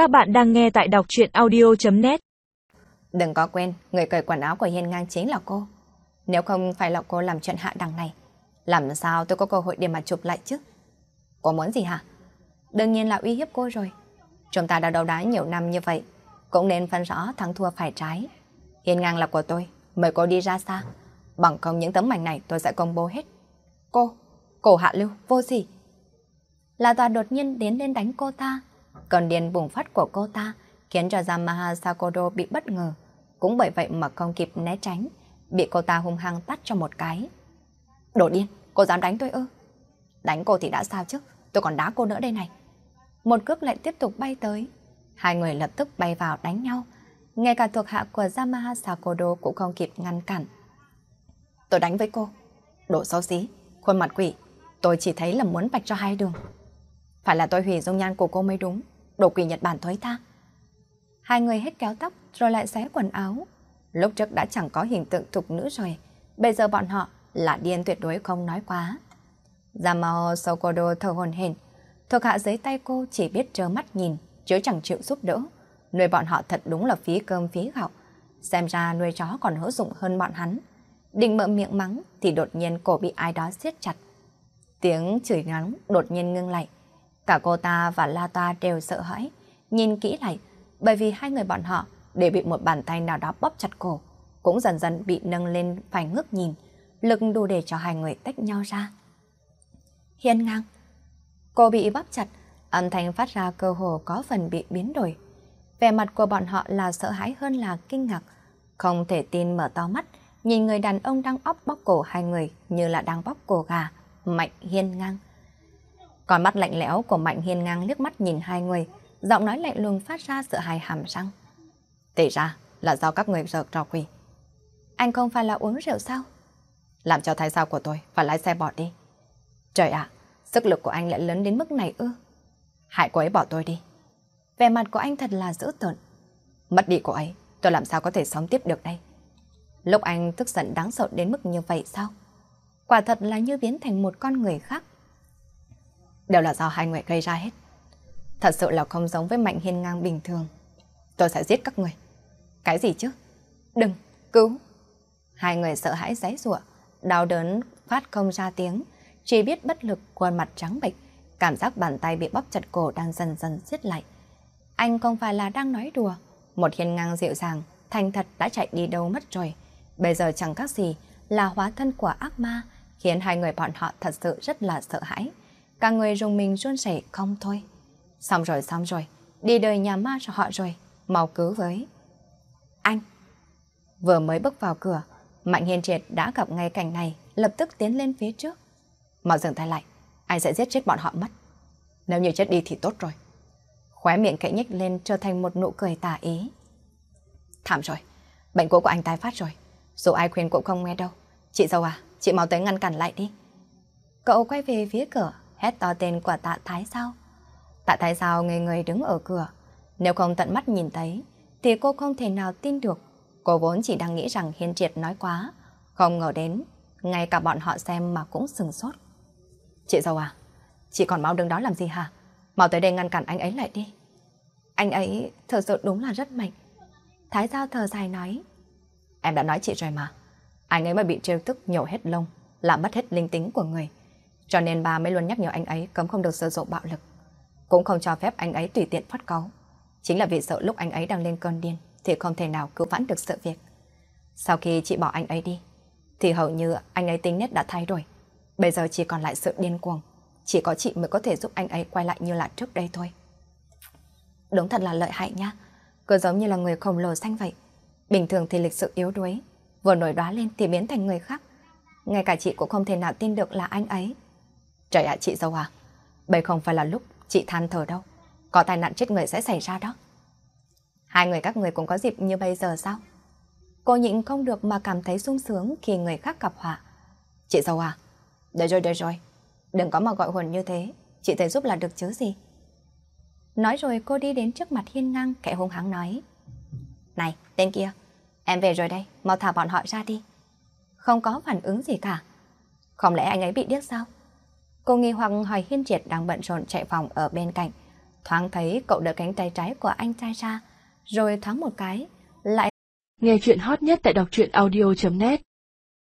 Các bạn đang nghe tại đọc chuyện audio.net Đừng có quên, người cởi quần áo của Hiên Ngang chính là cô. Nếu không phải là cô làm chuyện hạ đằng này, làm sao tôi có cơ hội để mà chụp lại chứ? Cô muốn gì hả? Đương nhiên là uy hiếp cô rồi. Chúng ta đã đấu đá nhiều năm như vậy, cũng nên phân rõ thắng thua phải trái. Hiên Ngang là của tôi, mời cô đi ra xa. Bằng không những tấm mảnh này tôi sẽ công bố hết. Cô, cổ hạ lưu, vô gì? Là tòa đột nhiên đến lên đánh cô ta. Cơn điên bùng phát của cô ta khiến cho Yamaha Sakodo bị bất ngờ. Cũng bởi vậy mà không kịp né tránh, bị cô ta hung hăng tắt cho một cái. Đồ điên, cô dám đánh tôi ư? Đánh cô thì đã sao chứ, tôi còn đá cô nữa đây này. Một cước lại tiếp tục bay tới. Hai người lập tức bay vào đánh nhau. Ngay cả thuộc hạ của Yamaha Sakodo cũng không kịp ngăn cản. Tôi đánh với cô. Đồ xấu xí, khuôn mặt quỷ. Tôi chỉ thấy là muốn bạch cho hai đường. Phải là tôi hủy dung nhan của cô mới đúng. Đồ quỷ Nhật Bản thối tha. Hai người hết kéo tóc rồi lại xé quần áo. Lúc trước đã chẳng có hình tượng thục nữ rồi. Bây giờ bọn họ là điên tuyệt đối không nói quá. Yamao Sokodo thở hồn hển. Thuộc hạ dưới tay cô chỉ biết trơ mắt nhìn, chứ chẳng chịu giúp đỡ. Nuôi bọn họ thật đúng là phí cơm phí gạo. Xem ra nuôi chó còn hữu dụng hơn bọn hắn. Định mở miệng mắng thì đột nhiên cổ bị ai đó siết chặt. Tiếng chửi ngắn đột nhiên ngưng lại. Cả cô ta và La Ta đều sợ hãi, nhìn kỹ lại, bởi vì hai người bọn họ đều bị một bàn tay nào đó bóp chặt cổ, cũng dần dần bị nâng lên phải ngước nhìn, lực đủ để cho hai người tách nhau ra. Hiên ngang, cô bị bóp chặt, âm thanh phát ra cơ hồ có phần bị biến đổi. Vẻ mặt của bọn họ là sợ hãi hơn là kinh ngạc, không thể tin mở to mắt, nhìn người đàn ông đang óc bóp cổ hai người như là đang bóp cổ gà, mạnh hiên ngang. Còn mắt lạnh lẽo của Mạnh Hiên ngang liếc mắt nhìn hai người, giọng nói lạnh lùng phát ra sự hài hàm răng. Tỷ ra là do các người rợt trò quỷ. Anh không phải là uống rượu sao? Làm cho thái sao của tôi phải lái xe bỏ đi. Trời ạ, sức lực của anh lại lớn đến mức này ư. Hại cô ấy bỏ tôi đi. Vẻ mặt của anh thật là dữ tợn. Mất đi cô ấy, tôi làm sao có thể sống tiếp được đây? Lúc anh tức giận đáng sợ đến mức như vậy sao? Quả thật là như biến thành một con người khác đều là do hai người gây ra hết. Thật sự là không giống với Mạnh Hiên ngang bình thường. Tôi sẽ giết các người. Cái gì chứ? Đừng, cứu. Hai người sợ hãi giấy rụa, đau đớn phát không ra tiếng, chỉ biết bất lực khuôn mặt trắng bệch, cảm giác bàn tay bị bóp chặt cổ đang dần dần siết lại. Anh không phải là đang nói đùa, một hiên ngang dịu dàng, thành thật đã chạy đi đâu mất rồi. Bây giờ chẳng các gì là hóa thân của ác ma, khiến hai người bọn họ thật sự rất là sợ hãi cả người rùng mình run rẩy không thôi. Xong rồi xong rồi, đi đời nhà ma cho họ rồi, mau cứu với. Anh! Vừa mới bước vào cửa, Mạnh hiên Triệt đã gặp ngay cảnh này, lập tức tiến lên phía trước. Mau dừng tay lại, anh sẽ giết chết bọn họ mất. Nếu như chết đi thì tốt rồi. Khóe miệng khẽ nhếch lên trở thành một nụ cười tà ý. Thảm rồi, bệnh cũ của anh tái phát rồi. Dù ai khuyên cũng không nghe đâu. Chị dâu à, chị mau tới ngăn cản lại đi. Cậu quay về phía cửa, hét to tên của tạ Thái Sao. Tạ Thái Sao ngây người đứng ở cửa. Nếu không tận mắt nhìn thấy, thì cô không thể nào tin được. Cô vốn chỉ đang nghĩ rằng Hiên Triệt nói quá. Không ngờ đến, ngay cả bọn họ xem mà cũng sừng sốt. Chị dâu à, chị còn mau đứng đó làm gì hả? Mau tới đây ngăn cản anh ấy lại đi. Anh ấy thật sự đúng là rất mạnh. Thái Giao thở dài nói. Em đã nói chị rồi mà. Anh ấy mà bị trêu tức nhổ hết lông, làm mất hết linh tính của người. Cho nên bà mới luôn nhắc nhở anh ấy cấm không được sử dụng bạo lực. Cũng không cho phép anh ấy tùy tiện phát cáu. Chính là vì sợ lúc anh ấy đang lên cơn điên thì không thể nào cứu vãn được sự việc. Sau khi chị bỏ anh ấy đi, thì hầu như anh ấy tính nết đã thay đổi. Bây giờ chỉ còn lại sự điên cuồng. Chỉ có chị mới có thể giúp anh ấy quay lại như là trước đây thôi. Đúng thật là lợi hại nha. Cứ giống như là người khổng lồ xanh vậy. Bình thường thì lịch sự yếu đuối. Vừa nổi đoá lên thì biến thành người khác. Ngay cả chị cũng không thể nào tin được là anh ấy. Trời ạ chị dâu à, bây không phải là lúc chị than thở đâu. Có tai nạn chết người sẽ xảy ra đó. Hai người các người cũng có dịp như bây giờ sao? Cô nhịn không được mà cảm thấy sung sướng khi người khác gặp họa. Chị dâu à, được rồi, được rồi. Đừng có mà gọi hồn như thế, chị thấy giúp là được chứ gì. Nói rồi cô đi đến trước mặt hiên ngang kẻ hung hăng nói. Này, tên kia, em về rồi đây, mau thả bọn họ ra đi. Không có phản ứng gì cả. Không lẽ anh ấy bị điếc sao? Cô nghi hoặc hỏi Hiên Triệt đang bận rộn chạy phòng ở bên cạnh. Thoáng thấy cậu đỡ cánh tay trái của anh trai ra, rồi thoáng một cái, lại Nghe chuyện hot nhất tại đọc truyện audio.net